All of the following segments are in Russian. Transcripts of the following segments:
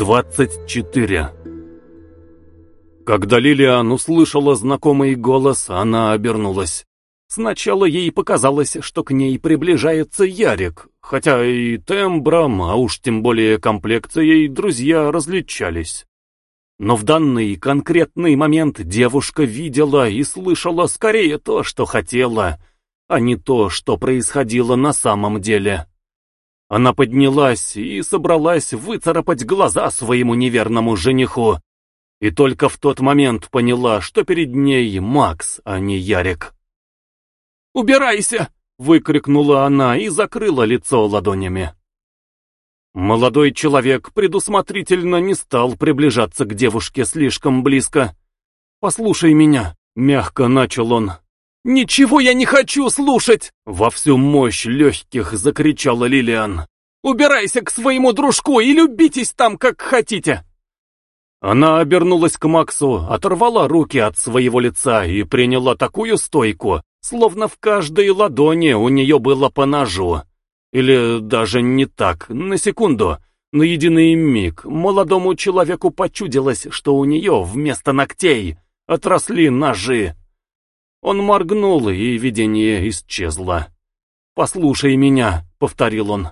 24 Когда Лилиан услышала знакомый голос, она обернулась. Сначала ей показалось, что к ней приближается Ярик, хотя и тембром, а уж тем более комплекцией, друзья различались. Но в данный конкретный момент девушка видела и слышала скорее то, что хотела, а не то, что происходило на самом деле. Она поднялась и собралась выцарапать глаза своему неверному жениху, и только в тот момент поняла, что перед ней Макс, а не Ярик. «Убирайся!» — выкрикнула она и закрыла лицо ладонями. Молодой человек предусмотрительно не стал приближаться к девушке слишком близко. «Послушай меня», — мягко начал он. «Ничего я не хочу слушать!» — во всю мощь легких закричала Лилиан. «Убирайся к своему дружку и любитесь там, как хотите!» Она обернулась к Максу, оторвала руки от своего лица и приняла такую стойку, словно в каждой ладони у нее было по ножу. Или даже не так, на секунду, на единый миг, молодому человеку почудилось, что у нее вместо ногтей отросли ножи. Он моргнул, и видение исчезло. «Послушай меня», — повторил он.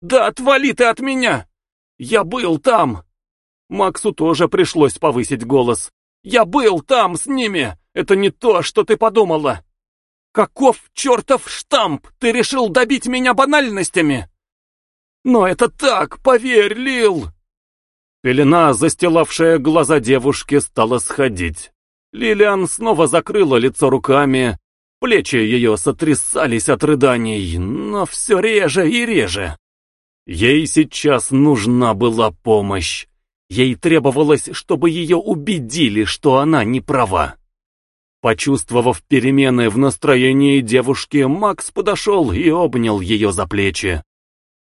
«Да отвали ты от меня! Я был там!» Максу тоже пришлось повысить голос. «Я был там с ними! Это не то, что ты подумала! Каков чертов штамп! Ты решил добить меня банальностями!» «Но это так, поверь, Лил!» Пелена, застилавшая глаза девушки, стала сходить. Лилиан снова закрыла лицо руками, плечи ее сотрясались от рыданий, но все реже и реже. Ей сейчас нужна была помощь. Ей требовалось, чтобы ее убедили, что она не права. Почувствовав перемены в настроении девушки, Макс подошел и обнял ее за плечи.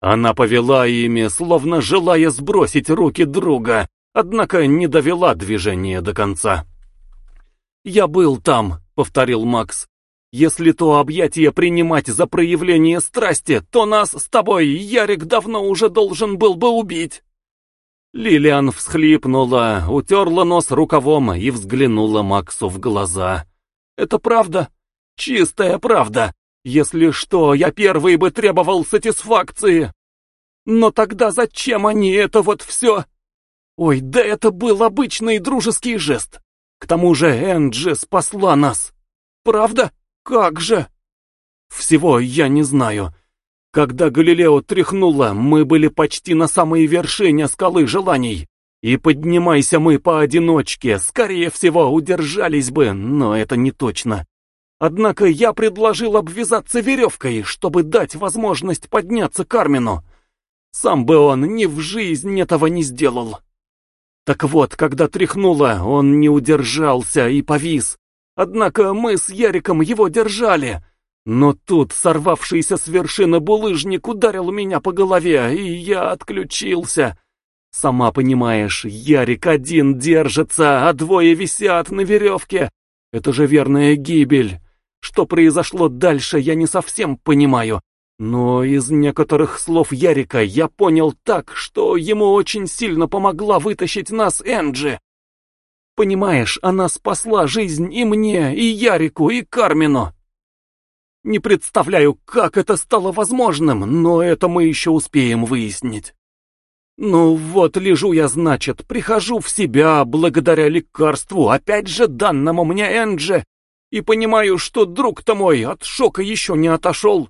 Она повела ими, словно желая сбросить руки друга, однако не довела движение до конца. «Я был там», — повторил Макс. «Если то объятие принимать за проявление страсти, то нас с тобой Ярик давно уже должен был бы убить». Лилиан всхлипнула, утерла нос рукавом и взглянула Максу в глаза. «Это правда? Чистая правда. Если что, я первый бы требовал сатисфакции. Но тогда зачем они это вот все? Ой, да это был обычный дружеский жест. К тому же Энджи спасла нас. Правда? Как же? Всего я не знаю. Когда Галилео тряхнуло, мы были почти на самой вершине скалы желаний. И поднимайся мы поодиночке, скорее всего, удержались бы, но это не точно. Однако я предложил обвязаться веревкой, чтобы дать возможность подняться Кармену. Сам бы он ни в жизнь этого не сделал. Так вот, когда тряхнуло, он не удержался и повис. Однако мы с Яриком его держали. Но тут сорвавшийся с вершины булыжник ударил меня по голове, и я отключился. Сама понимаешь, Ярик один держится, а двое висят на веревке. Это же верная гибель. Что произошло дальше, я не совсем понимаю. Но из некоторых слов Ярика я понял так, что ему очень сильно помогла вытащить нас Энджи. Понимаешь, она спасла жизнь и мне, и Ярику, и Кармину. Не представляю, как это стало возможным, но это мы еще успеем выяснить. Ну вот, лежу я, значит, прихожу в себя благодаря лекарству, опять же данному мне Энджи, и понимаю, что друг-то мой от шока еще не отошел,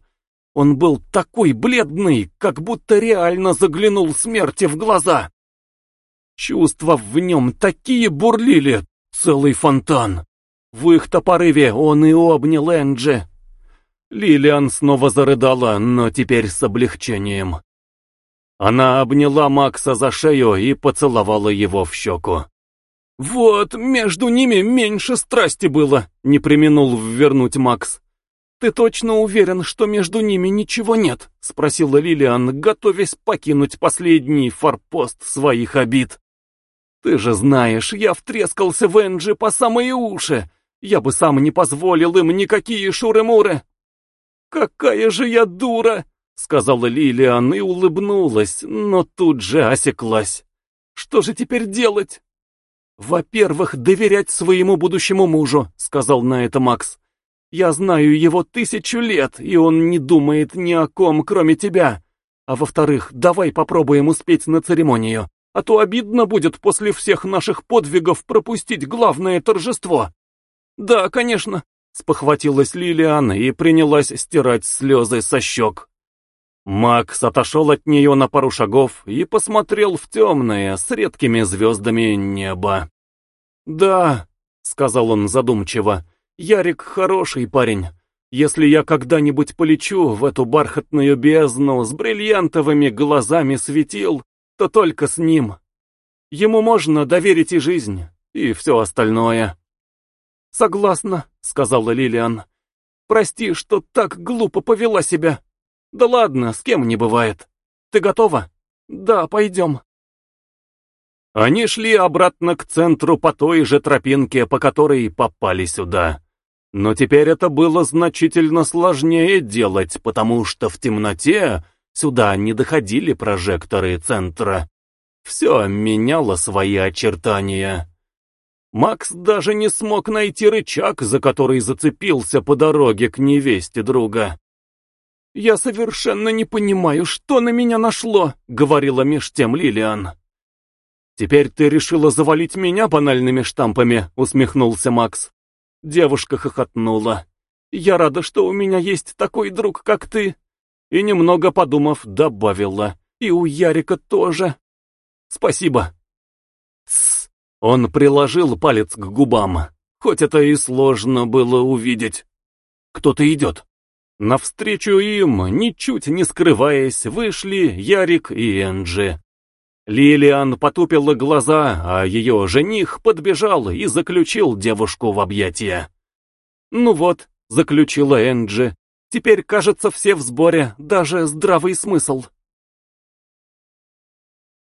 он был такой бледный, как будто реально заглянул смерти в глаза. Чувства в нем такие бурлили, целый фонтан. В их-то порыве он и обнял Энджи. Лилиан снова зарыдала, но теперь с облегчением. Она обняла Макса за шею и поцеловала его в щеку. «Вот, между ними меньше страсти было», — не применул ввернуть Макс. «Ты точно уверен, что между ними ничего нет?» — спросила Лилиан, готовясь покинуть последний форпост своих обид. «Ты же знаешь, я втрескался в Энджи по самые уши. Я бы сам не позволил им никакие шуры-муры». «Какая же я дура!» — сказала Лилиан и улыбнулась, но тут же осеклась. Что же теперь делать? «Во-первых, доверять своему будущему мужу», — сказал на это Макс. «Я знаю его тысячу лет, и он не думает ни о ком, кроме тебя. А во-вторых, давай попробуем успеть на церемонию, а то обидно будет после всех наших подвигов пропустить главное торжество». «Да, конечно», — спохватилась Лилиан и принялась стирать слезы со щек. Макс отошел от нее на пару шагов и посмотрел в темное, с редкими звездами небо. «Да», — сказал он задумчиво, — «Ярик хороший парень. Если я когда-нибудь полечу в эту бархатную бездну с бриллиантовыми глазами светил, то только с ним. Ему можно доверить и жизнь, и все остальное». «Согласна», — сказала Лилиан. «Прости, что так глупо повела себя». Да ладно, с кем не бывает. Ты готова? Да, пойдем. Они шли обратно к центру по той же тропинке, по которой попали сюда. Но теперь это было значительно сложнее делать, потому что в темноте сюда не доходили прожекторы центра. Все меняло свои очертания. Макс даже не смог найти рычаг, за который зацепился по дороге к невесте друга. «Я совершенно не понимаю, что на меня нашло», — говорила меж тем Лилиан. «Теперь ты решила завалить меня банальными штампами», — усмехнулся Макс. Девушка хохотнула. «Я рада, что у меня есть такой друг, как ты». И немного подумав, добавила. «И у Ярика тоже». «Спасибо». «Тссс». Он приложил палец к губам. Хоть это и сложно было увидеть. «Кто-то идет». Навстречу им, ничуть не скрываясь, вышли Ярик и Энджи. Лилиан потупила глаза, а ее жених подбежал и заключил девушку в объятия. «Ну вот», — заключила Энджи, — «теперь, кажется, все в сборе, даже здравый смысл».